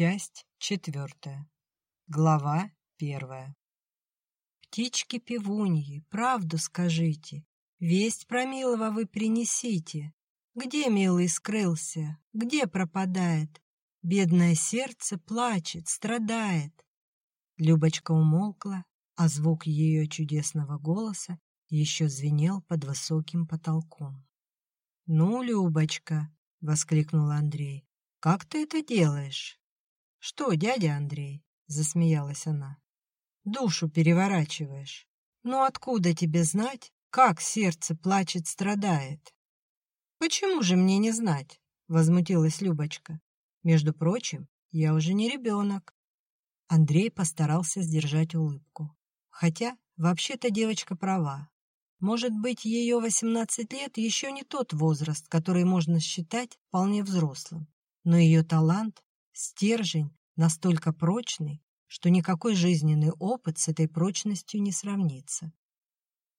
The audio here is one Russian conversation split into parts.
Часть четвертая. Глава первая. Птички-певуньи, правду скажите, Весть про милого вы принесите. Где милый скрылся, где пропадает? Бедное сердце плачет, страдает. Любочка умолкла, а звук ее чудесного голоса еще звенел под высоким потолком. «Ну, Любочка!» — воскликнул Андрей. «Как ты это делаешь?» «Что, дядя Андрей?» — засмеялась она. «Душу переворачиваешь. Ну откуда тебе знать, как сердце плачет, страдает?» «Почему же мне не знать?» — возмутилась Любочка. «Между прочим, я уже не ребенок». Андрей постарался сдержать улыбку. Хотя, вообще-то девочка права. Может быть, ее 18 лет еще не тот возраст, который можно считать вполне взрослым. Но ее талант, стержень настолько прочный, что никакой жизненный опыт с этой прочностью не сравнится.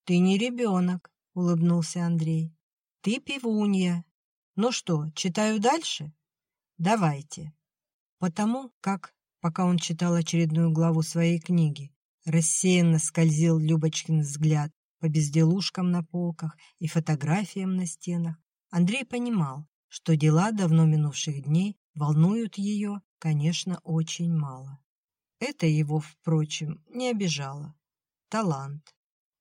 «Ты не ребенок», — улыбнулся Андрей. «Ты пивунья. Ну что, читаю дальше?» «Давайте». Потому как, пока он читал очередную главу своей книги, рассеянно скользил Любочкин взгляд по безделушкам на полках и фотографиям на стенах, Андрей понимал, что дела давно минувших дней волнуют ее, конечно, очень мало. Это его, впрочем, не обижало. Талант.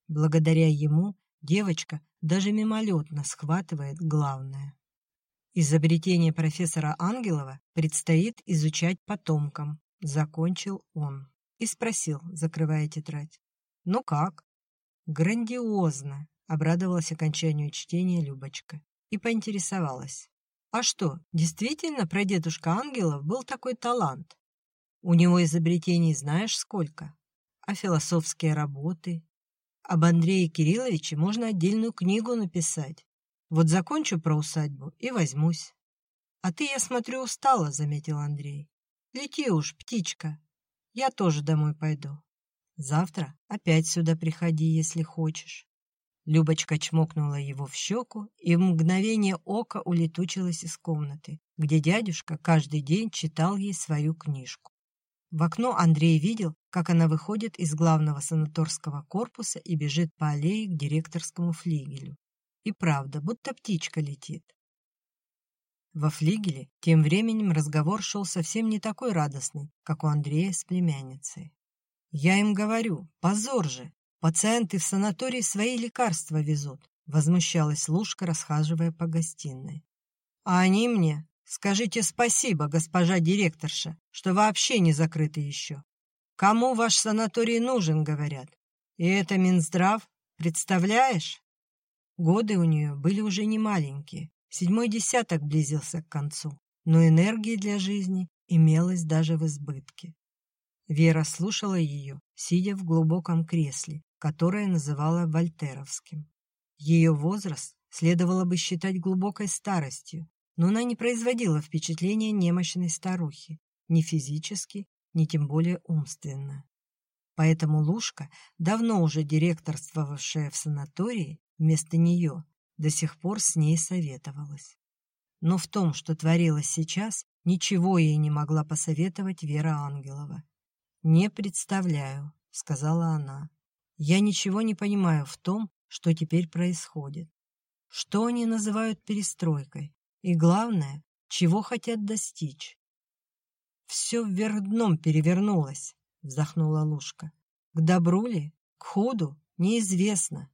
Благодаря ему девочка даже мимолетно схватывает главное. Изобретение профессора Ангелова предстоит изучать потомкам, закончил он. И спросил, закрывая тетрадь. «Ну как?» «Грандиозно!» — обрадовалась окончанию чтения Любочка и поинтересовалась. «А что, действительно про дедушка Ангелов был такой талант? У него изобретений знаешь сколько? А философские работы? Об Андрее Кирилловиче можно отдельную книгу написать. Вот закончу про усадьбу и возьмусь». «А ты, я смотрю, устала», — заметил Андрей. «Лети уж, птичка. Я тоже домой пойду». Завтра опять сюда приходи, если хочешь». Любочка чмокнула его в щеку и в мгновение ока улетучилась из комнаты, где дядюшка каждый день читал ей свою книжку. В окно Андрей видел, как она выходит из главного санаторского корпуса и бежит по аллее к директорскому флигелю. И правда, будто птичка летит. Во флигеле тем временем разговор шел совсем не такой радостный, как у Андрея с племянницей. Я им говорю, позор же, пациенты в санатории свои лекарства везут, возмущалась Лушка, расхаживая по гостиной. А они мне, скажите спасибо, госпожа директорша, что вообще не закрыты еще. Кому ваш санаторий нужен, говорят. И это Минздрав, представляешь? Годы у нее были уже не маленькие, седьмой десяток близился к концу, но энергии для жизни имелось даже в избытке. Вера слушала ее, сидя в глубоком кресле, которое называла вольтеровским. Ее возраст следовало бы считать глубокой старостью, но она не производила впечатления немощной старухи, ни физически, ни тем более умственно. Поэтому Лушка, давно уже директорствовавшая в санатории, вместо нее до сих пор с ней советовалась. Но в том, что творилось сейчас, ничего ей не могла посоветовать Вера Ангелова. «Не представляю», — сказала она. «Я ничего не понимаю в том, что теперь происходит. Что они называют перестройкой? И главное, чего хотят достичь?» «Все вверх дном перевернулось», — вздохнула Лушка. «К добру ли? К худу? Неизвестно.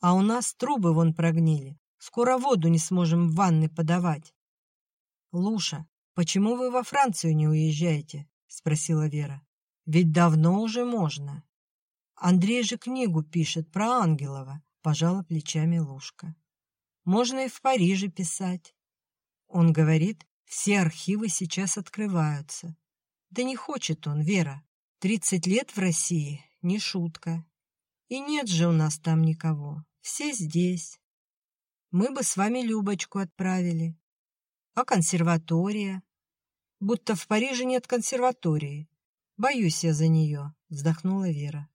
А у нас трубы вон прогнили. Скоро воду не сможем в ванны подавать». «Луша, почему вы во Францию не уезжаете?» — спросила Вера. Ведь давно уже можно. Андрей же книгу пишет про Ангелова, пожала плечами Лушка. Можно и в Париже писать. Он говорит, все архивы сейчас открываются. Да не хочет он, Вера. Тридцать лет в России — не шутка. И нет же у нас там никого. Все здесь. Мы бы с вами Любочку отправили. А консерватория? Будто в Париже нет консерватории. «Боюсь я за нее», — вздохнула Вера.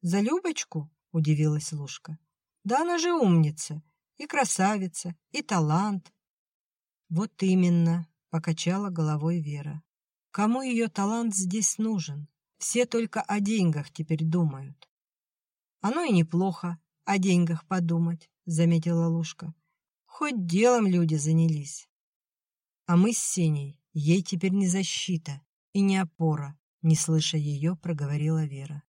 «За Любочку?» — удивилась Лушка. «Да она же умница, и красавица, и талант». «Вот именно», — покачала головой Вера. Кому ее талант здесь нужен? Все только о деньгах теперь думают. Оно и неплохо о деньгах подумать, заметила Лушка. Хоть делом люди занялись. А мы с Сеней, ей теперь не защита и не опора, не слыша ее, проговорила Вера.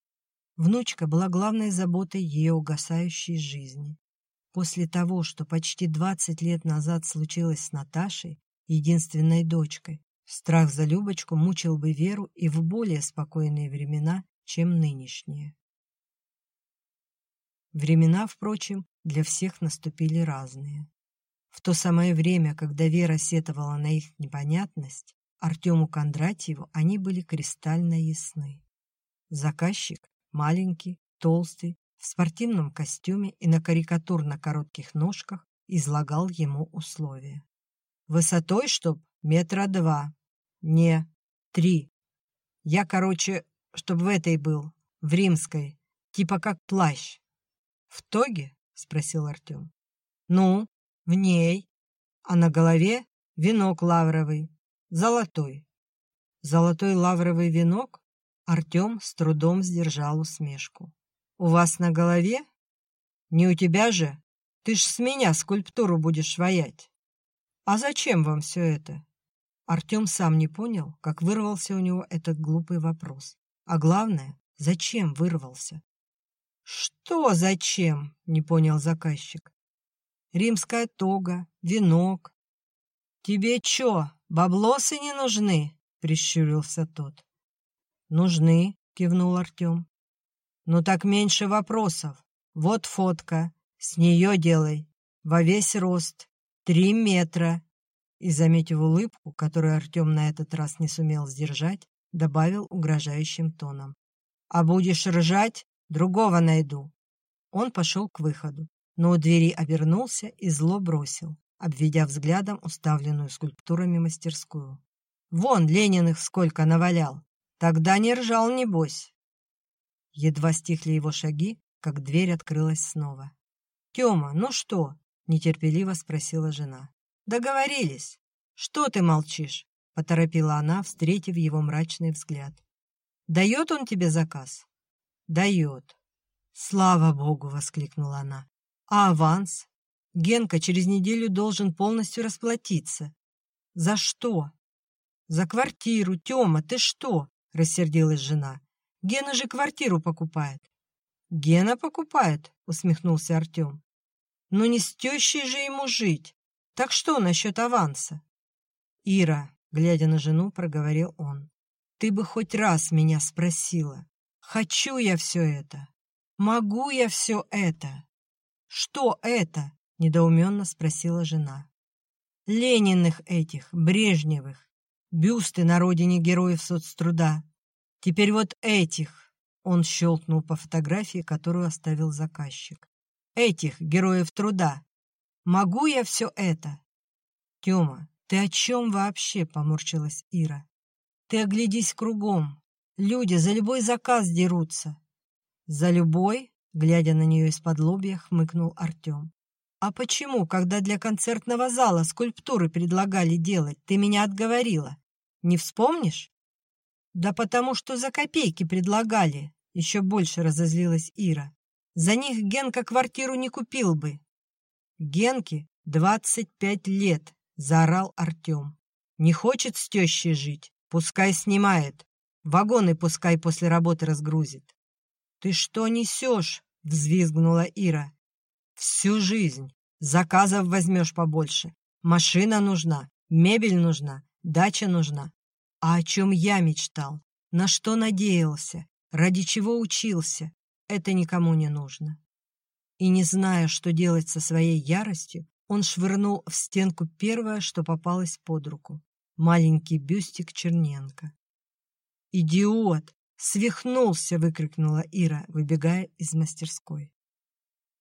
Внучка была главной заботой ее угасающей жизни. После того, что почти 20 лет назад случилось с Наташей, единственной дочкой, страх за Любочку мучил бы Веру и в более спокойные времена, чем нынешние. Времена, впрочем, для всех наступили разные. В то самое время, когда Вера сетовала на их непонятность, Артему Кондратьеву они были кристально ясны. Заказчик, маленький, толстый, в спортивном костюме и на карикатурно коротких ножках излагал ему условия. Высотой, чтоб метра два. Не, три. Я, короче, чтоб в этой был, в римской, типа как плащ. В тоге? Спросил Артем. Ну, в ней. А на голове венок лавровый, золотой. Золотой лавровый венок? Артем с трудом сдержал усмешку. «У вас на голове? Не у тебя же? Ты ж с меня скульптуру будешь воять. А зачем вам все это?» Артем сам не понял, как вырвался у него этот глупый вопрос. А главное, зачем вырвался? «Что зачем?» — не понял заказчик. «Римская тога, венок». «Тебе чё, баблосы не нужны?» — прищурился тот. «Нужны», — кивнул Артем. «Ну так меньше вопросов. Вот фотка. С нее делай. Во весь рост. Три метра». И, заметив улыбку, которую Артем на этот раз не сумел сдержать, добавил угрожающим тоном. «А будешь ржать, другого найду». Он пошел к выходу, но у двери обернулся и зло бросил, обведя взглядом уставленную скульптурами мастерскую. «Вон Лениных сколько навалял! Тогда не ржал, небось!» Едва стихли его шаги, как дверь открылась снова. «Тёма, ну что?» — нетерпеливо спросила жена. «Договорились. Что ты молчишь?» — поторопила она, встретив его мрачный взгляд. «Дает он тебе заказ?» «Дает». «Слава Богу!» — воскликнула она. «А аванс? Генка через неделю должен полностью расплатиться. За что?» «За квартиру, Тёма, ты что?» — рассердилась жена. Гена же квартиру покупает. Гена покупает, усмехнулся Артем. Но не с тещей же ему жить. Так что насчет аванса? Ира, глядя на жену, проговорил он. Ты бы хоть раз меня спросила. Хочу я все это? Могу я все это? Что это? Недоуменно спросила жена. Лениных этих, Брежневых, бюсты на родине героев соцтруда, Теперь вот этих, он щелкнул по фотографии, которую оставил заказчик. Этих героев труда. Могу я все это? Тёма, ты о чем вообще, поморщилась Ира. Ты оглядись кругом. Люди за любой заказ дерутся. За любой, глядя на нее из-под лобья, хмыкнул Артем. А почему, когда для концертного зала скульптуры предлагали делать, ты меня отговорила? Не вспомнишь? «Да потому что за копейки предлагали», — еще больше разозлилась Ира. «За них Генка квартиру не купил бы». «Генке двадцать пять лет», — заорал Артем. «Не хочет с тещей жить, пускай снимает. Вагоны пускай после работы разгрузит». «Ты что несешь?» — взвизгнула Ира. «Всю жизнь. Заказов возьмешь побольше. Машина нужна, мебель нужна, дача нужна. А о чем я мечтал, на что надеялся, ради чего учился, это никому не нужно. И не зная, что делать со своей яростью, он швырнул в стенку первое, что попалось под руку — маленький бюстик Черненко. «Идиот! Свихнулся!» — выкрикнула Ира, выбегая из мастерской.